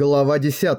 Глава 10.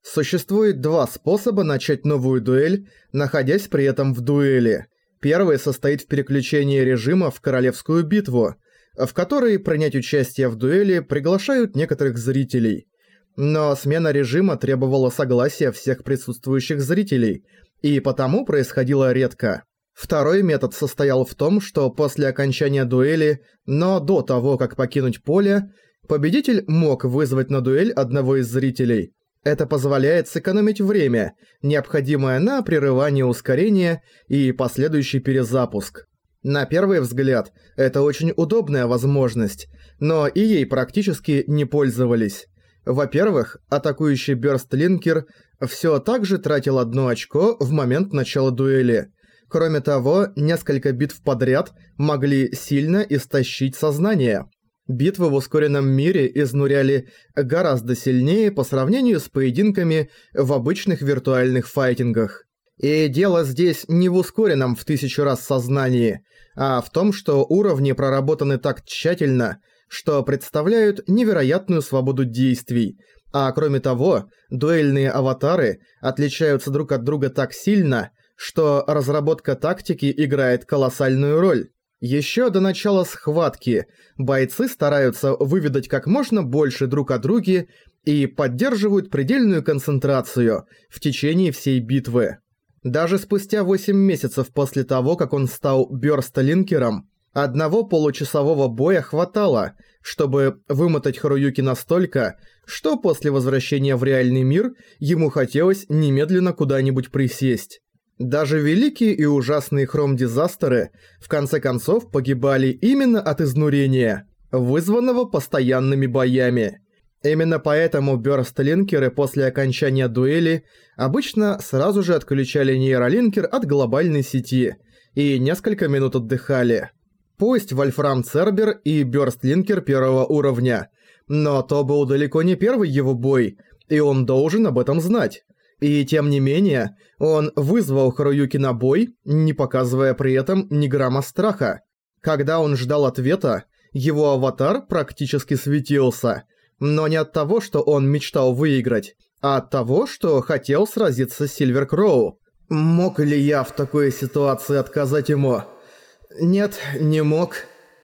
Существует два способа начать новую дуэль, находясь при этом в дуэли. Первый состоит в переключении режима в королевскую битву, в которой принять участие в дуэли приглашают некоторых зрителей. Но смена режима требовала согласия всех присутствующих зрителей, и потому происходило редко. Второй метод состоял в том, что после окончания дуэли, но до того, как покинуть поле, Победитель мог вызвать на дуэль одного из зрителей. Это позволяет сэкономить время, необходимое на прерывание ускорения и последующий перезапуск. На первый взгляд, это очень удобная возможность, но и ей практически не пользовались. Во-первых, атакующий Бёрстлинкер всё так же тратил одно очко в момент начала дуэли. Кроме того, несколько битв подряд могли сильно истощить сознание. Битвы в ускоренном мире изнуряли гораздо сильнее по сравнению с поединками в обычных виртуальных файтингах. И дело здесь не в ускоренном в тысячу раз сознании, а в том, что уровни проработаны так тщательно, что представляют невероятную свободу действий, а кроме того, дуэльные аватары отличаются друг от друга так сильно, что разработка тактики играет колоссальную роль. Еще до начала схватки бойцы стараются выведать как можно больше друг о друге и поддерживают предельную концентрацию в течение всей битвы. Даже спустя 8 месяцев после того, как он стал Бёрсталинкером, одного получасового боя хватало, чтобы вымотать Харуюки настолько, что после возвращения в реальный мир ему хотелось немедленно куда-нибудь присесть. Даже великие и ужасные хром-дизастеры в конце концов погибали именно от изнурения, вызванного постоянными боями. Именно поэтому бёрстлинкеры после окончания дуэли обычно сразу же отключали нейролинкер от глобальной сети и несколько минут отдыхали. Пусть Вольфрам Цербер и бёрстлинкер первого уровня, но то был далеко не первый его бой, и он должен об этом знать. И тем не менее, он вызвал Харуюки на бой, не показывая при этом ни грамма страха. Когда он ждал ответа, его аватар практически светился, но не от того, что он мечтал выиграть, а от того, что хотел сразиться с Сильвер Кроу. Мог ли я в такой ситуации отказать ему? Нет, не мог.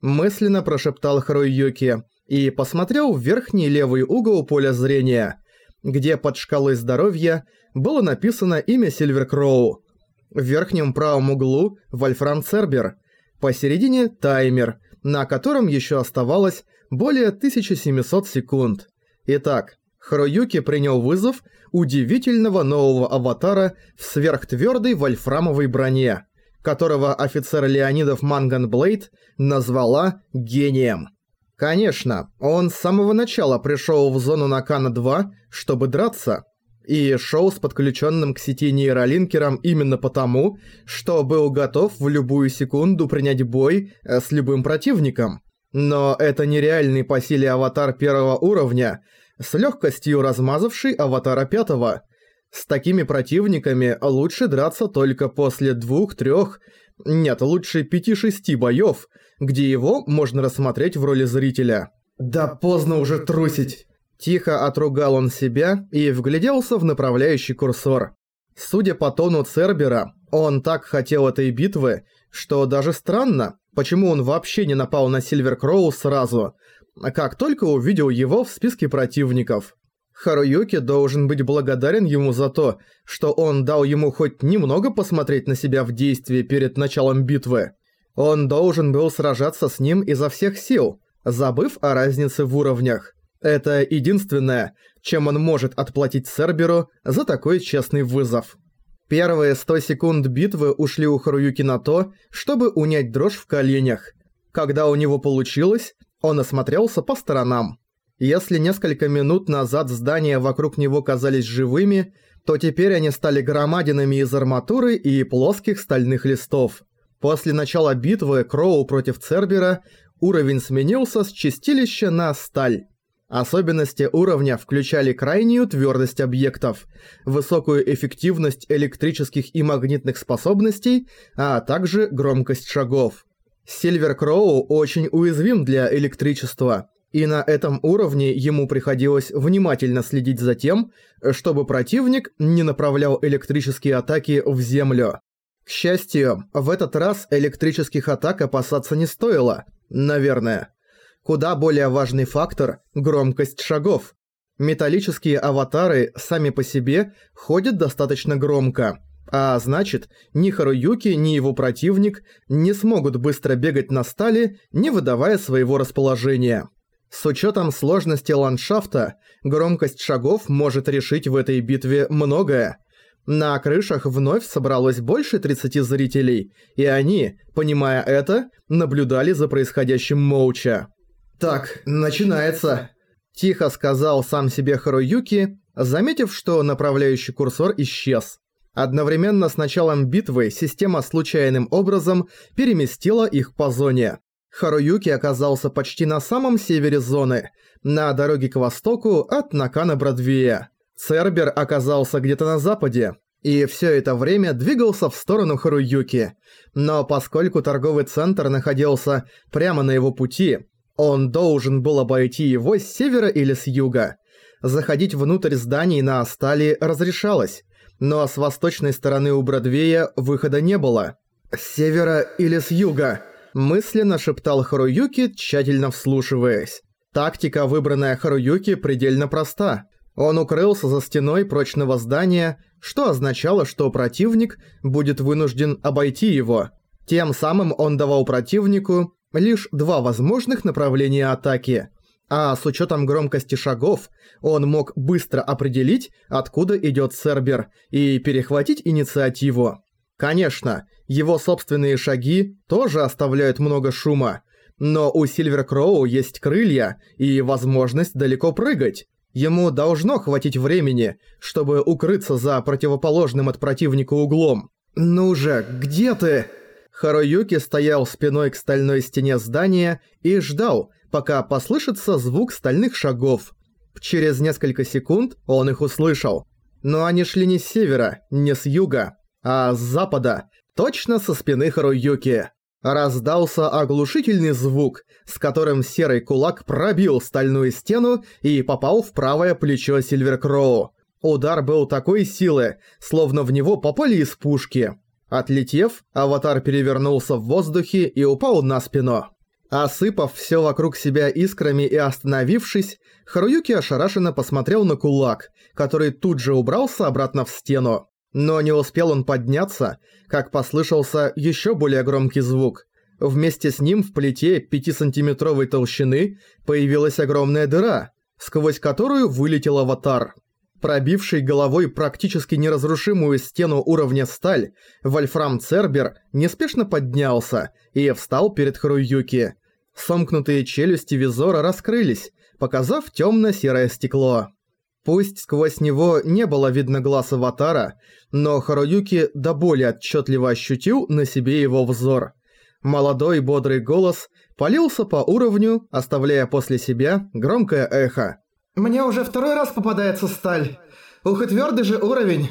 Мысленно прошептал Харуюки и посмотрел в верхний левый угол поля зрения – где под шкалой здоровья было написано имя Сильверкроу. В верхнем правом углу Вольфрам Цербер, посередине таймер, на котором еще оставалось более 1700 секунд. Итак, Хроюки принял вызов удивительного нового аватара в сверхтвердой вольфрамовой броне, которого офицер Леонидов Манганблейд назвала «гением». Конечно, он с самого начала пришел в зону Накана-2, чтобы драться, и шел с подключенным к сети нейролинкером именно потому, что был готов в любую секунду принять бой э, с любым противником. Но это нереальный по силе аватар первого уровня, с легкостью размазавший аватара пятого. С такими противниками лучше драться только после двух-трех, нет, лучше пяти-шести боёв, где его можно рассмотреть в роли зрителя. «Да поздно уже трусить!» Тихо отругал он себя и вгляделся в направляющий курсор. Судя по тону Цербера, он так хотел этой битвы, что даже странно, почему он вообще не напал на Сильвер Кроу сразу, как только увидел его в списке противников. Харуюки должен быть благодарен ему за то, что он дал ему хоть немного посмотреть на себя в действии перед началом битвы. Он должен был сражаться с ним изо всех сил, забыв о разнице в уровнях. Это единственное, чем он может отплатить Серберу за такой честный вызов. Первые 100 секунд битвы ушли у Харуюки на то, чтобы унять дрожь в коленях. Когда у него получилось, он осмотрелся по сторонам. Если несколько минут назад здания вокруг него казались живыми, то теперь они стали громадинами из арматуры и плоских стальных листов. После начала битвы Кроу против Цербера уровень сменился с чистилища на сталь. Особенности уровня включали крайнюю твердость объектов, высокую эффективность электрических и магнитных способностей, а также громкость шагов. Сильвер Кроу очень уязвим для электричества – И на этом уровне ему приходилось внимательно следить за тем, чтобы противник не направлял электрические атаки в землю. К счастью, в этот раз электрических атак опасаться не стоило, наверное. Куда более важный фактор – громкость шагов. Металлические аватары сами по себе ходят достаточно громко, а значит, ни Харуюки, ни его противник не смогут быстро бегать на стали, не выдавая своего расположения. С учетом сложности ландшафта, громкость шагов может решить в этой битве многое. На крышах вновь собралось больше 30 зрителей, и они, понимая это, наблюдали за происходящим молча. «Так, начинается», – тихо сказал сам себе Харуюки, заметив, что направляющий курсор исчез. Одновременно с началом битвы система случайным образом переместила их по зоне. Харуюки оказался почти на самом севере зоны, на дороге к востоку от Накана-Бродвея. Цербер оказался где-то на западе, и все это время двигался в сторону Харуюки. Но поскольку торговый центр находился прямо на его пути, он должен был обойти его с севера или с юга. Заходить внутрь зданий на Астали разрешалось, но с восточной стороны у Бродвея выхода не было. «С севера или с юга?» – мысленно шептал Харуюки, тщательно вслушиваясь. Тактика, выбранная Харуюки, предельно проста. Он укрылся за стеной прочного здания, что означало, что противник будет вынужден обойти его. Тем самым он давал противнику лишь два возможных направления атаки. А с учетом громкости шагов, он мог быстро определить, откуда идет Сербер, и перехватить инициативу. Конечно, его собственные шаги тоже оставляют много шума, но у Сильвер Кроу есть крылья и возможность далеко прыгать. Ему должно хватить времени, чтобы укрыться за противоположным от противника углом. «Ну же, где ты?» Харуюки стоял спиной к стальной стене здания и ждал, пока послышится звук стальных шагов. Через несколько секунд он их услышал. Но они шли не с севера, не с юга, а с запада, точно со спины Харуюки. Раздался оглушительный звук, с которым серый кулак пробил стальную стену и попал в правое плечо Сильверкроу. Удар был такой силы, словно в него попали из пушки. Отлетев, аватар перевернулся в воздухе и упал на спину. Осыпав все вокруг себя искрами и остановившись, Харуюки ошарашенно посмотрел на кулак, который тут же убрался обратно в стену. Но не успел он подняться, как послышался еще более громкий звук. Вместе с ним в плите 5-сантиметровой толщины появилась огромная дыра, сквозь которую вылетел аватар. Пробивший головой практически неразрушимую стену уровня сталь, Вольфрам Цербер неспешно поднялся и встал перед Харуюки. Сомкнутые челюсти Визора раскрылись, показав темно-серое стекло. Пусть сквозь него не было видно глаз Аватара, но Харуюки до боли отчетливо ощутил на себе его взор. Молодой бодрый голос полился по уровню, оставляя после себя громкое эхо. Мне уже второй раз попадается сталь. Ух и твердый же уровень.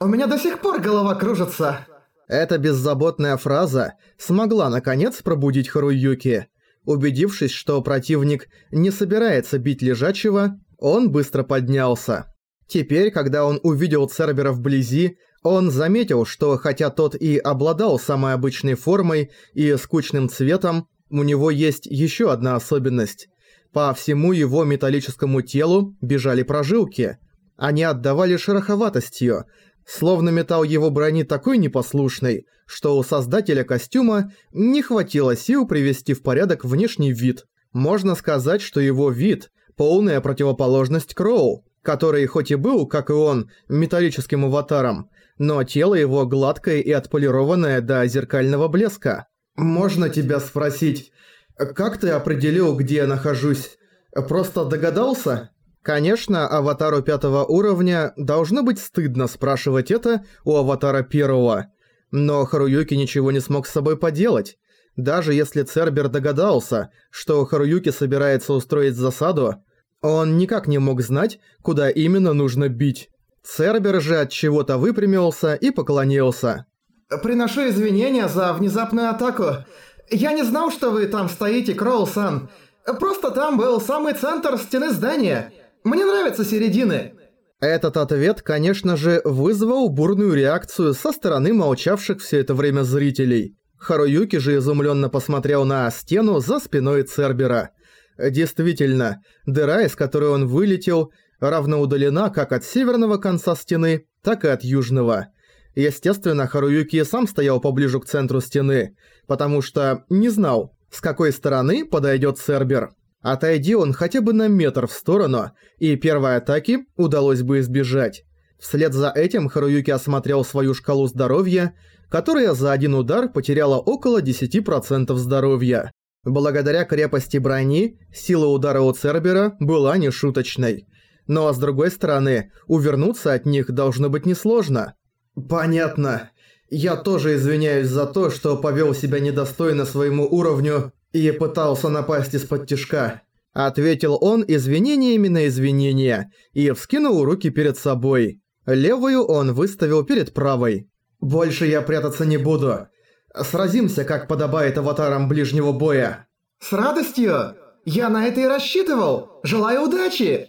У меня до сих пор голова кружится. Эта беззаботная фраза смогла наконец пробудить Харуюки. Убедившись, что противник не собирается бить лежачего, он быстро поднялся. Теперь, когда он увидел Цербера вблизи, он заметил, что хотя тот и обладал самой обычной формой и скучным цветом, у него есть еще одна особенность. По всему его металлическому телу бежали прожилки. Они отдавали шероховатостью, словно металл его брони такой непослушный, что у создателя костюма не хватило сил привести в порядок внешний вид. Можно сказать, что его вид – полная противоположность Кроу, который хоть и был, как и он, металлическим аватаром, но тело его гладкое и отполированное до зеркального блеска. «Можно тебя спросить, «Как ты определил, где я нахожусь? Просто догадался?» Конечно, аватару пятого уровня должно быть стыдно спрашивать это у аватара первого. Но Харуюки ничего не смог с собой поделать. Даже если Цербер догадался, что Харуюки собирается устроить засаду, он никак не мог знать, куда именно нужно бить. Цербер же от чего-то выпрямился и поклонился. «Приношу извинения за внезапную атаку. Я не знал, что вы там стоите, Кроул-сан. Просто там был самый центр стены здания. Мне нравятся середины. Этот ответ, конечно же, вызвал бурную реакцию со стороны молчавших все это время зрителей. Харуюки же изумленно посмотрел на стену за спиной Цербера. Действительно, дыра, из которой он вылетел, равно удалена как от северного конца стены, так и от южного. Естественно, Харуюки сам стоял поближе к центру стены, потому что не знал, с какой стороны подойдет Цербер. Отойди он хотя бы на метр в сторону, и первой атаки удалось бы избежать. Вслед за этим Харуюки осмотрел свою шкалу здоровья, которая за один удар потеряла около 10% здоровья. Благодаря крепости брони, сила удара у Цербера была нешуточной. Но с другой стороны, увернуться от них должно быть несложно. Понятно. Я тоже извиняюсь за то, что повел себя недостойно своему уровню и пытался напасть из-под тишка. Ответил он извинениями на извинения и вскинул руки перед собой. Левую он выставил перед правой. «Больше я прятаться не буду. Сразимся, как подобает аватарам ближнего боя». «С радостью! Я на это и рассчитывал! Желаю удачи!»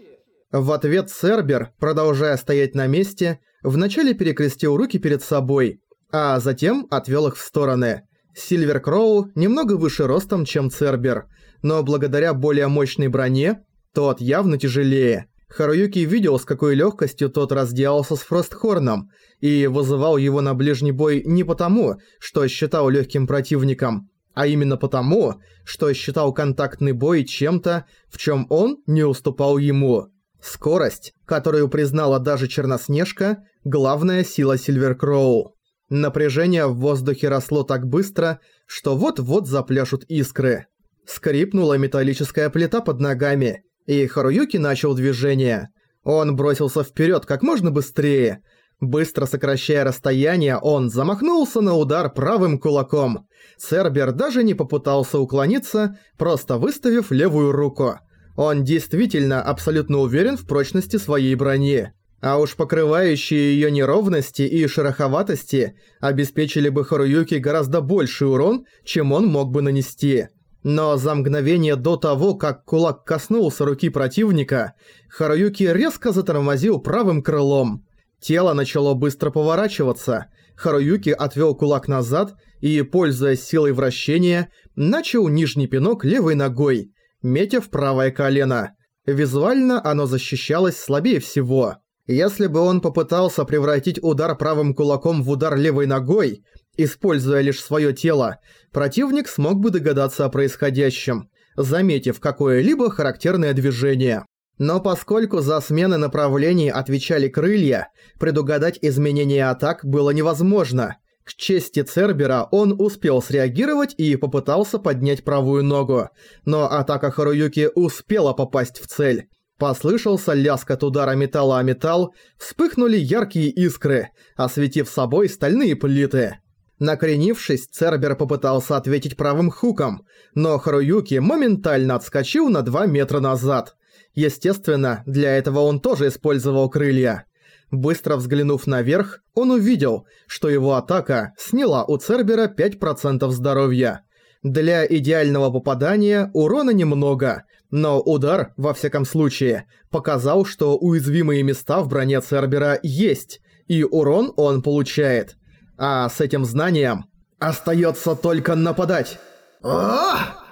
В ответ Сербер, продолжая стоять на месте, вначале перекрестил руки перед собой, а затем отвел их в стороны. Сильвер Кроу немного выше ростом, чем Цербер, но благодаря более мощной броне, тот явно тяжелее. Харуюки видел, с какой легкостью тот разделался с Фростхорном, и вызывал его на ближний бой не потому, что считал легким противником, а именно потому, что считал контактный бой чем-то, в чем он не уступал ему. Скорость, которую признала даже Черноснежка, главная сила Сильверкроу. Напряжение в воздухе росло так быстро, что вот-вот запляшут искры. Скрипнула металлическая плита под ногами, и Харуюки начал движение. Он бросился вперед как можно быстрее. Быстро сокращая расстояние, он замахнулся на удар правым кулаком. Цербер даже не попытался уклониться, просто выставив левую руку. Он действительно абсолютно уверен в прочности своей брони. А уж покрывающие её неровности и шероховатости обеспечили бы Харуюки гораздо больший урон, чем он мог бы нанести. Но за мгновение до того, как кулак коснулся руки противника, Харуюки резко затормозил правым крылом. Тело начало быстро поворачиваться. Харуюки отвел кулак назад и, пользуясь силой вращения, начал нижний пинок левой ногой, метя в правое колено. Визуально оно защищалось слабее всего. Если бы он попытался превратить удар правым кулаком в удар левой ногой, используя лишь свое тело, противник смог бы догадаться о происходящем, заметив какое-либо характерное движение. Но поскольку за смены направлений отвечали крылья, предугадать изменения атак было невозможно. К чести Цербера он успел среагировать и попытался поднять правую ногу, но атака Харуюки успела попасть в цель. Послышался лязг от удара металла о металл, вспыхнули яркие искры, осветив собой стальные плиты. Накренившись, Цербер попытался ответить правым хуком, но Харуюки моментально отскочил на 2 метра назад. Естественно, для этого он тоже использовал крылья. Быстро взглянув наверх, он увидел, что его атака сняла у Цербера 5% здоровья. Для идеального попадания урона немного, но удар, во всяком случае, показал, что уязвимые места в броне Цербера есть, и урон он получает. А с этим знанием остается только нападать.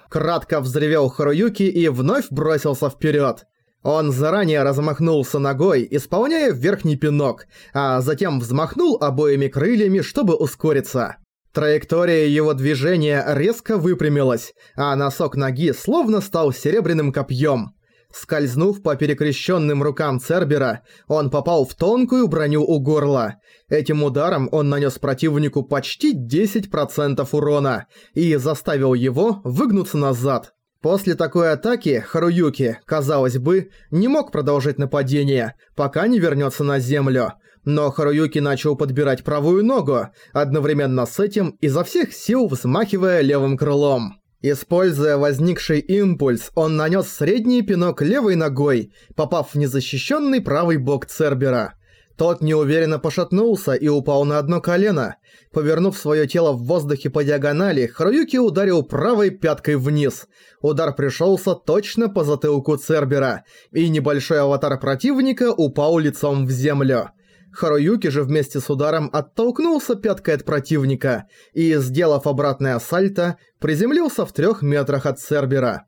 Кратко взревел Харуюки и вновь бросился вперед. Он заранее размахнулся ногой, исполняя верхний пинок, а затем взмахнул обоими крыльями, чтобы ускориться. Траектория его движения резко выпрямилась, а носок ноги словно стал серебряным копьем. Скользнув по перекрещенным рукам Цербера, он попал в тонкую броню у горла. Этим ударом он нанес противнику почти 10% урона и заставил его выгнуться назад. После такой атаки Харуюки, казалось бы, не мог продолжить нападение, пока не вернется на землю – но Харуюки начал подбирать правую ногу, одновременно с этим изо всех сил взмахивая левым крылом. Используя возникший импульс, он нанес средний пинок левой ногой, попав в незащищенный правый бок Цербера. Тот неуверенно пошатнулся и упал на одно колено. Повернув свое тело в воздухе по диагонали, Харуюки ударил правой пяткой вниз. Удар пришелся точно по затылку Цербера, и небольшой аватар противника упал лицом в землю. Харуюки же вместе с ударом оттолкнулся пяткой от противника и, сделав обратное сальто, приземлился в трех метрах от Цербера.